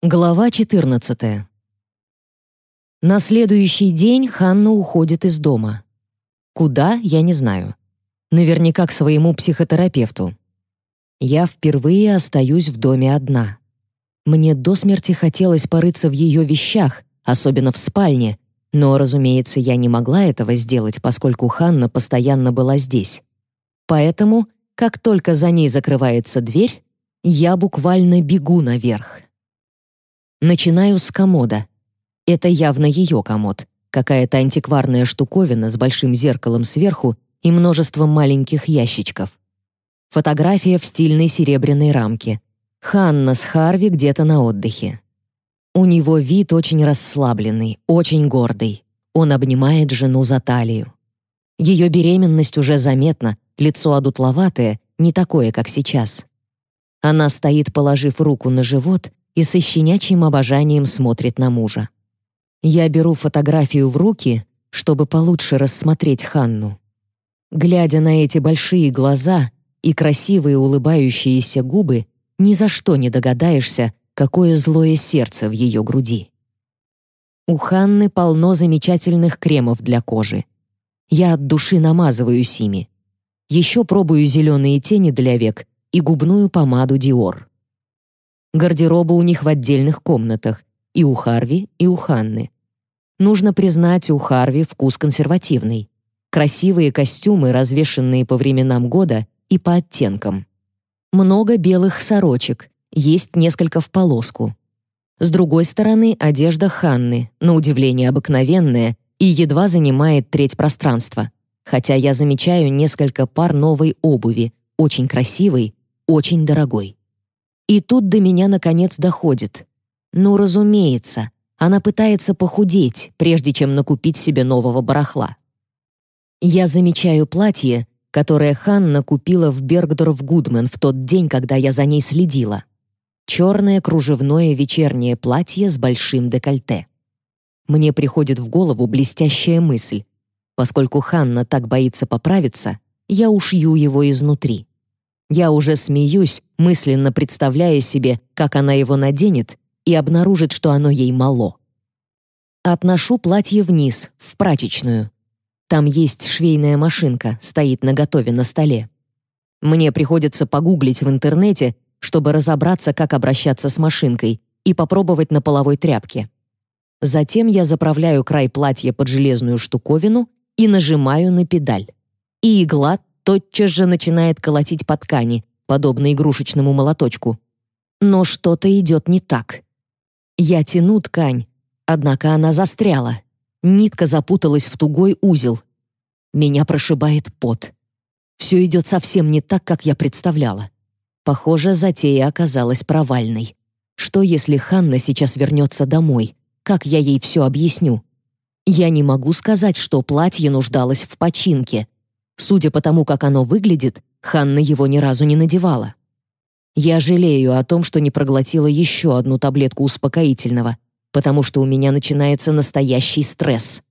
Глава 14. На следующий день Ханна уходит из дома. Куда, я не знаю. Наверняка к своему психотерапевту. Я впервые остаюсь в доме одна. Мне до смерти хотелось порыться в ее вещах, особенно в спальне, но, разумеется, я не могла этого сделать, поскольку Ханна постоянно была здесь. Поэтому, как только за ней закрывается дверь, я буквально бегу наверх. Начинаю с комода. Это явно ее комод. Какая-то антикварная штуковина с большим зеркалом сверху и множеством маленьких ящичков. Фотография в стильной серебряной рамке. Ханна с Харви где-то на отдыхе. У него вид очень расслабленный, очень гордый. Он обнимает жену за талию. Ее беременность уже заметна, лицо одутловатое, не такое, как сейчас. Она стоит, положив руку на живот, и со щенячьим обожанием смотрит на мужа. Я беру фотографию в руки, чтобы получше рассмотреть Ханну. Глядя на эти большие глаза и красивые улыбающиеся губы, ни за что не догадаешься, какое злое сердце в ее груди. У Ханны полно замечательных кремов для кожи. Я от души намазываюсь ими. Еще пробую зеленые тени для век и губную помаду Dior. Гардероба у них в отдельных комнатах, и у Харви, и у Ханны. Нужно признать, у Харви вкус консервативный. Красивые костюмы, развешенные по временам года и по оттенкам. Много белых сорочек, есть несколько в полоску. С другой стороны, одежда Ханны, на удивление обыкновенная, и едва занимает треть пространства. Хотя я замечаю несколько пар новой обуви, очень красивой, очень дорогой. И тут до меня наконец доходит. Ну, разумеется, она пытается похудеть, прежде чем накупить себе нового барахла. Я замечаю платье, которое Ханна купила в Бергдорф Гудмен в тот день, когда я за ней следила. Черное кружевное вечернее платье с большим декольте. Мне приходит в голову блестящая мысль. Поскольку Ханна так боится поправиться, я ушью его изнутри. Я уже смеюсь, мысленно представляя себе, как она его наденет и обнаружит, что оно ей мало. Отношу платье вниз, в прачечную. Там есть швейная машинка, стоит наготове на столе. Мне приходится погуглить в интернете, чтобы разобраться, как обращаться с машинкой, и попробовать на половой тряпке. Затем я заправляю край платья под железную штуковину и нажимаю на педаль. И игла тотчас же начинает колотить по ткани, подобно игрушечному молоточку. Но что-то идет не так. Я тяну ткань, однако она застряла. Нитка запуталась в тугой узел. Меня прошибает пот. Все идет совсем не так, как я представляла. Похоже, затея оказалась провальной. Что, если Ханна сейчас вернется домой? Как я ей все объясню? Я не могу сказать, что платье нуждалось в починке. Судя по тому, как оно выглядит, Ханна его ни разу не надевала. Я жалею о том, что не проглотила еще одну таблетку успокоительного, потому что у меня начинается настоящий стресс.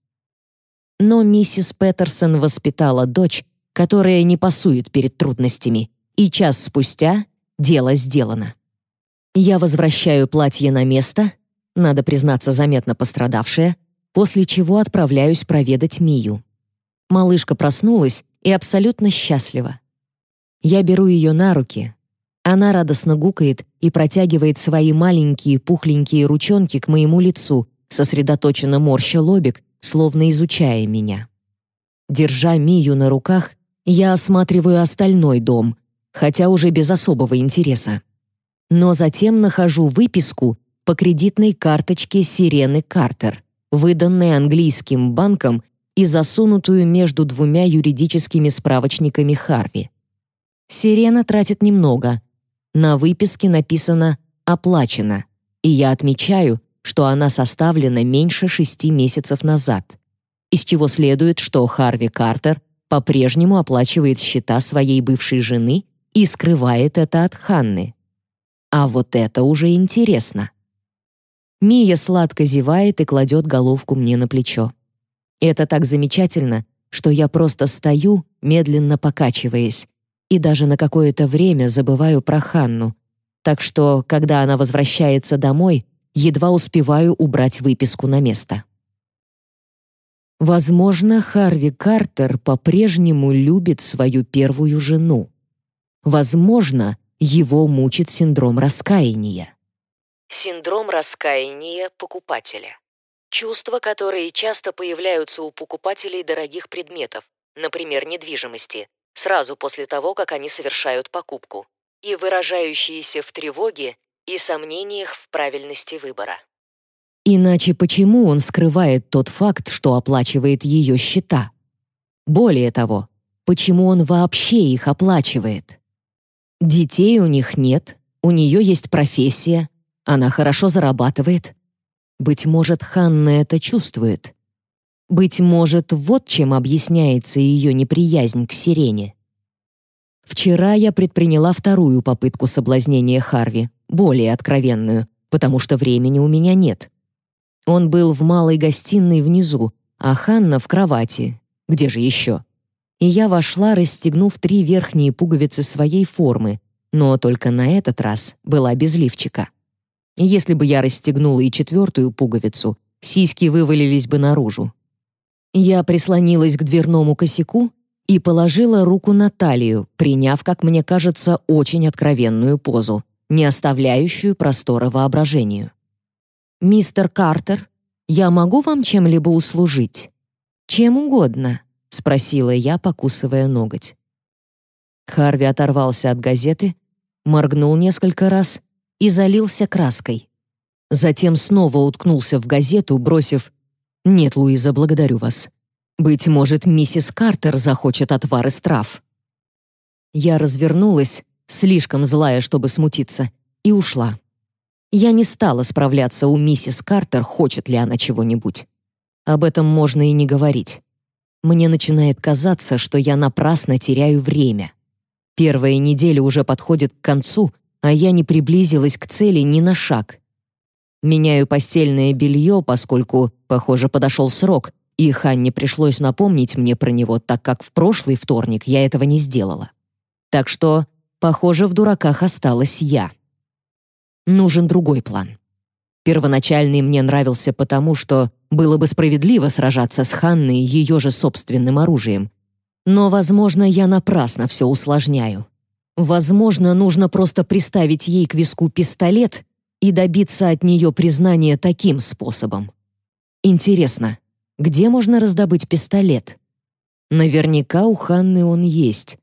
Но миссис Петерсон воспитала дочь, которая не пасует перед трудностями, и час спустя дело сделано. Я возвращаю платье на место, надо признаться, заметно пострадавшее, после чего отправляюсь проведать Мию. Малышка проснулась и абсолютно счастлива. Я беру ее на руки. Она радостно гукает и протягивает свои маленькие пухленькие ручонки к моему лицу, сосредоточенно морща лобик, словно изучая меня. Держа Мию на руках, я осматриваю остальной дом, хотя уже без особого интереса. Но затем нахожу выписку по кредитной карточке Сирены Картер, выданной английским банком и засунутую между двумя юридическими справочниками Харви. Сирена тратит немного. На выписке написано «оплачено», и я отмечаю, что она составлена меньше шести месяцев назад, из чего следует, что Харви Картер по-прежнему оплачивает счета своей бывшей жены и скрывает это от Ханны. А вот это уже интересно. Мия сладко зевает и кладет головку мне на плечо. Это так замечательно, что я просто стою, медленно покачиваясь, и даже на какое-то время забываю про Ханну. Так что, когда она возвращается домой, едва успеваю убрать выписку на место. Возможно, Харви Картер по-прежнему любит свою первую жену. Возможно, его мучит синдром раскаяния. Синдром раскаяния покупателя. Чувства, которые часто появляются у покупателей дорогих предметов, например, недвижимости, сразу после того, как они совершают покупку, и выражающиеся в тревоге и сомнениях в правильности выбора. Иначе почему он скрывает тот факт, что оплачивает ее счета? Более того, почему он вообще их оплачивает? Детей у них нет, у нее есть профессия, она хорошо зарабатывает. Быть может, Ханна это чувствует. Быть может, вот чем объясняется ее неприязнь к сирене. Вчера я предприняла вторую попытку соблазнения Харви, более откровенную, потому что времени у меня нет. Он был в малой гостиной внизу, а Ханна в кровати. Где же еще? И я вошла, расстегнув три верхние пуговицы своей формы, но только на этот раз была без лифчика. Если бы я расстегнула и четвертую пуговицу, сиськи вывалились бы наружу. Я прислонилась к дверному косяку и положила руку на талию, приняв, как мне кажется, очень откровенную позу, не оставляющую простора воображению. «Мистер Картер, я могу вам чем-либо услужить?» «Чем угодно», — спросила я, покусывая ноготь. Харви оторвался от газеты, моргнул несколько раз и залился краской. Затем снова уткнулся в газету, бросив «Нет, Луиза, благодарю вас. Быть может, миссис Картер захочет отвар из трав». Я развернулась, слишком злая, чтобы смутиться, и ушла. Я не стала справляться у миссис Картер, хочет ли она чего-нибудь. Об этом можно и не говорить. Мне начинает казаться, что я напрасно теряю время. Первая неделя уже подходит к концу, а я не приблизилась к цели ни на шаг. Меняю постельное белье, поскольку, похоже, подошел срок, и Ханне пришлось напомнить мне про него, так как в прошлый вторник я этого не сделала. Так что, похоже, в дураках осталась я нужен другой план. Первоначальный мне нравился потому, что было бы справедливо сражаться с Ханной ее же собственным оружием. Но, возможно, я напрасно все усложняю. Возможно, нужно просто приставить ей к виску пистолет и добиться от нее признания таким способом. Интересно, где можно раздобыть пистолет? Наверняка у Ханны он есть.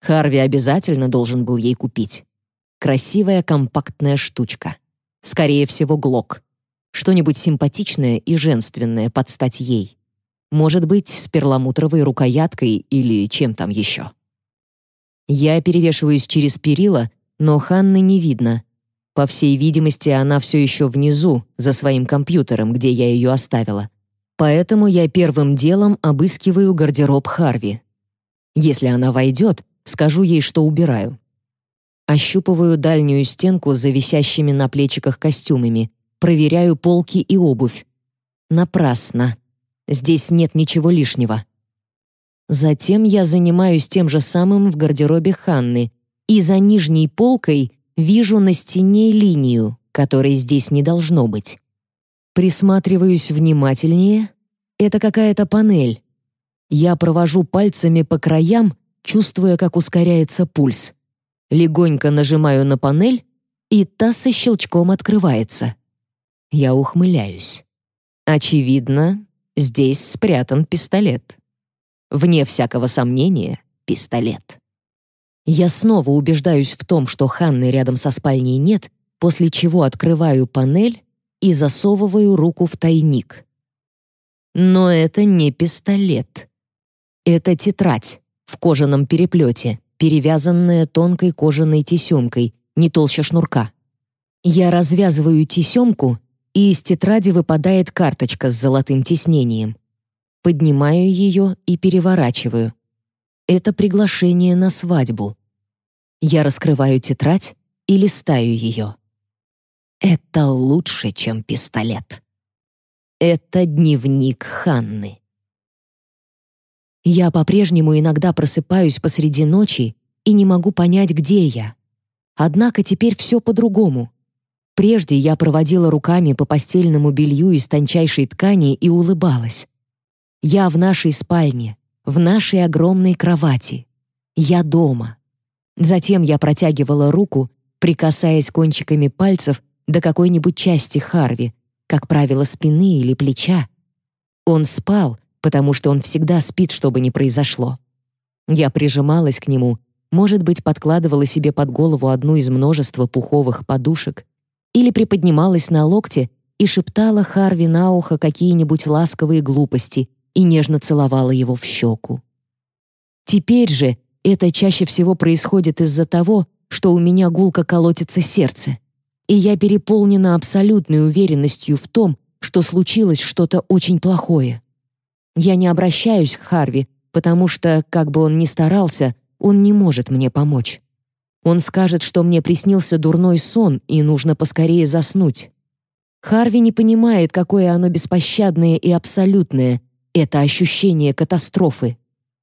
Харви обязательно должен был ей купить. Красивая компактная штучка. Скорее всего, глок. Что-нибудь симпатичное и женственное под стать ей. Может быть, с перламутровой рукояткой или чем там еще. Я перевешиваюсь через перила, но Ханны не видно. По всей видимости, она все еще внизу, за своим компьютером, где я ее оставила. Поэтому я первым делом обыскиваю гардероб Харви. Если она войдет, скажу ей, что убираю. Ощупываю дальнюю стенку за висящими на плечиках костюмами, проверяю полки и обувь. Напрасно. Здесь нет ничего лишнего. Затем я занимаюсь тем же самым в гардеробе Ханны, и за нижней полкой вижу на стене линию, которой здесь не должно быть. Присматриваюсь внимательнее. Это какая-то панель. Я провожу пальцами по краям, чувствуя, как ускоряется пульс. Легонько нажимаю на панель, и та со щелчком открывается. Я ухмыляюсь. Очевидно, здесь спрятан пистолет. Вне всякого сомнения, пистолет. Я снова убеждаюсь в том, что Ханны рядом со спальней нет, после чего открываю панель и засовываю руку в тайник. Но это не пистолет. Это тетрадь в кожаном переплете, перевязанная тонкой кожаной тесемкой, не толще шнурка. Я развязываю тесемку, и из тетради выпадает карточка с золотым тиснением. Поднимаю ее и переворачиваю. Это приглашение на свадьбу. Я раскрываю тетрадь и листаю ее. Это лучше, чем пистолет. Это дневник Ханны. Я по-прежнему иногда просыпаюсь посреди ночи и не могу понять, где я. Однако теперь все по-другому. Прежде я проводила руками по постельному белью из тончайшей ткани и улыбалась. Я в нашей спальне, в нашей огромной кровати. Я дома. Затем я протягивала руку, прикасаясь кончиками пальцев до какой-нибудь части Харви, как правило, спины или плеча. Он спал, потому что он всегда спит, чтобы не произошло. Я прижималась к нему, может быть, подкладывала себе под голову одну из множества пуховых подушек, или приподнималась на локте и шептала Харви на ухо какие-нибудь ласковые глупости и нежно целовала его в щеку. Теперь же это чаще всего происходит из-за того, что у меня гулко колотится сердце, и я переполнена абсолютной уверенностью в том, что случилось что-то очень плохое. Я не обращаюсь к Харви, потому что, как бы он ни старался, он не может мне помочь. Он скажет, что мне приснился дурной сон и нужно поскорее заснуть. Харви не понимает, какое оно беспощадное и абсолютное, это ощущение катастрофы.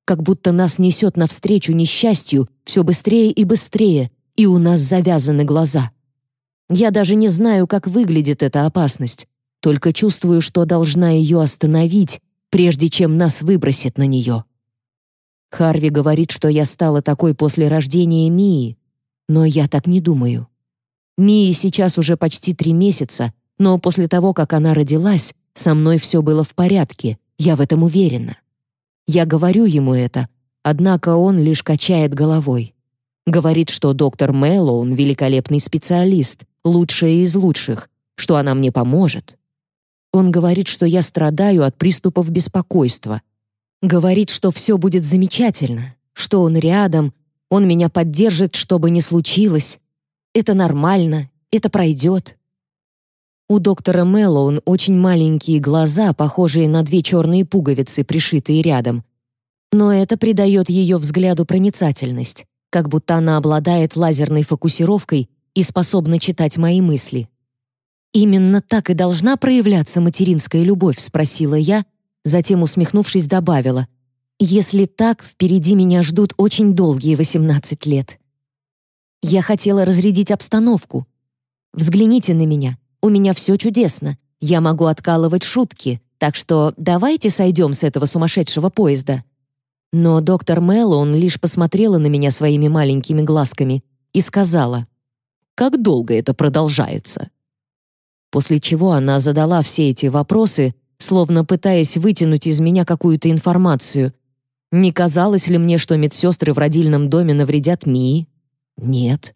Как будто нас несет навстречу несчастью все быстрее и быстрее, и у нас завязаны глаза. Я даже не знаю, как выглядит эта опасность, только чувствую, что должна ее остановить, прежде чем нас выбросит на нее. Харви говорит, что я стала такой после рождения Мии, но я так не думаю. Мии сейчас уже почти три месяца, но после того, как она родилась, со мной все было в порядке, я в этом уверена. Я говорю ему это, однако он лишь качает головой. Говорит, что доктор Мэллоун великолепный специалист, лучшая из лучших, что она мне поможет. Он говорит, что я страдаю от приступов беспокойства. Говорит, что все будет замечательно, что он рядом, он меня поддержит, что бы ни случилось. Это нормально, это пройдет. У доктора Мэллоун очень маленькие глаза, похожие на две черные пуговицы, пришитые рядом. Но это придает ее взгляду проницательность, как будто она обладает лазерной фокусировкой и способна читать мои мысли. «Именно так и должна проявляться материнская любовь?» — спросила я, затем, усмехнувшись, добавила — если так, впереди меня ждут очень долгие 18 лет. Я хотела разрядить обстановку. Взгляните на меня. У меня все чудесно. Я могу откалывать шутки, так что давайте сойдем с этого сумасшедшего поезда. Но доктор Мэллоун лишь посмотрела на меня своими маленькими глазками и сказала, «Как долго это продолжается?» После чего она задала все эти вопросы, словно пытаясь вытянуть из меня какую-то информацию, не казалось ли мне, что медсестры в родильном доме навредят Мии? Нет.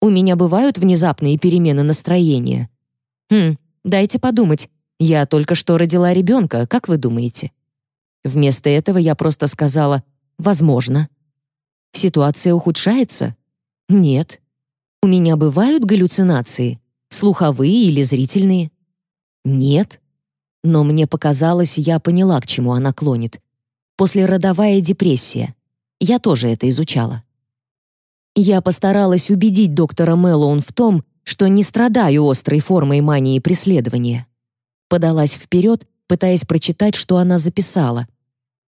У меня бывают внезапные перемены настроения. Хм, дайте подумать. Я только что родила ребенка, как вы думаете? Вместо этого я просто сказала «возможно». Ситуация ухудшается? Нет. У меня бывают галлюцинации, слуховые или зрительные? Нет. Но мне показалось, я поняла, к чему она клонит послеродовая депрессия. Я тоже это изучала. Я постаралась убедить доктора Мэллоун в том, что не страдаю острой формой мании преследования. Подалась вперед, пытаясь прочитать, что она записала.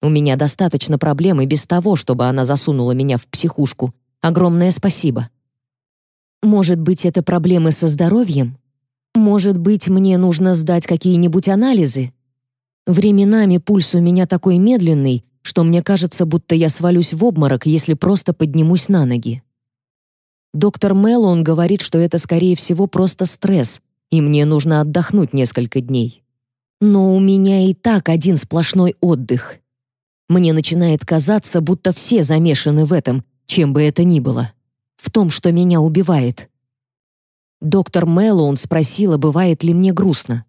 У меня достаточно проблем и без того, чтобы она засунула меня в психушку. Огромное спасибо. Может быть, это проблемы со здоровьем? Может быть, мне нужно сдать какие-нибудь анализы? Временами пульс у меня такой медленный, что мне кажется, будто я свалюсь в обморок, если просто поднимусь на ноги. Доктор Мэллоун говорит, что это, скорее всего, просто стресс, и мне нужно отдохнуть несколько дней. Но у меня и так один сплошной отдых. Мне начинает казаться, будто все замешаны в этом, чем бы это ни было. В том, что меня убивает. Доктор Мэллоун спросила, бывает ли мне грустно.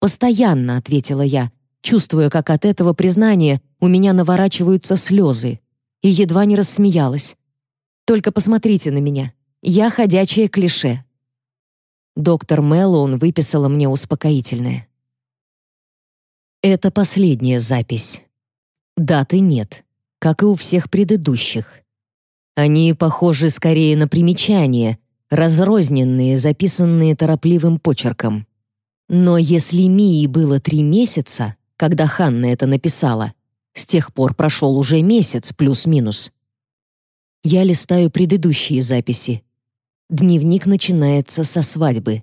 «Постоянно», — ответила я, чувствуя, как от этого признания у меня наворачиваются слезы, и едва не рассмеялась. «Только посмотрите на меня. Я ходячее клише». Доктор Мэллоун выписала мне успокоительное. Это последняя запись. Даты нет, как и у всех предыдущих. Они похожи скорее на примечания, разрозненные, записанные торопливым почерком. Но если Мии было три месяца, когда Ханна это написала. С тех пор прошел уже месяц, плюс-минус. Я листаю предыдущие записи. Дневник начинается со свадьбы.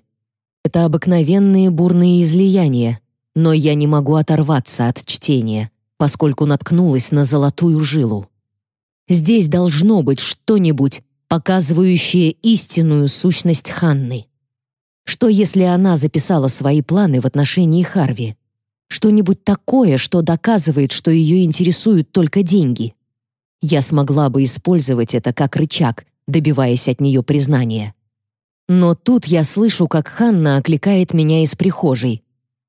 Это обыкновенные бурные излияния, но я не могу оторваться от чтения, поскольку наткнулась на золотую жилу. Здесь должно быть что-нибудь, показывающее истинную сущность Ханны. Что если она записала свои планы в отношении Харви? Что-нибудь такое, что доказывает, что ее интересуют только деньги. Я смогла бы использовать это как рычаг, добиваясь от нее признания. Но тут я слышу, как Ханна окликает меня из прихожей.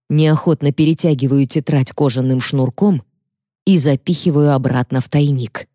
Неохотно перетягиваю тетрадь кожаным шнурком и запихиваю обратно в тайник.